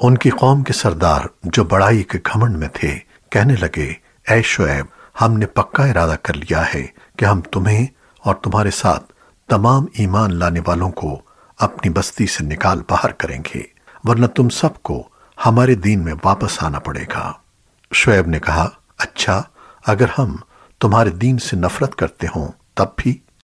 उनकी कौम के सरदार जो बड़ाई के घमंड में थे, कहने लगे, ऐ शुएब, हमने पक्का इरादा कर लिया है कि हम तुम्हें और तुम्हारे साथ तमाम ईमान लाने वालों को अपनी बस्ती से निकाल बाहर करेंगे, वरना तुम सबको हमारे दीन में वापस आना पड़ेगा। शुएब ने कहा अच्छा अगर हम तुम्हारे दीन से नफरत करते हों, तब भी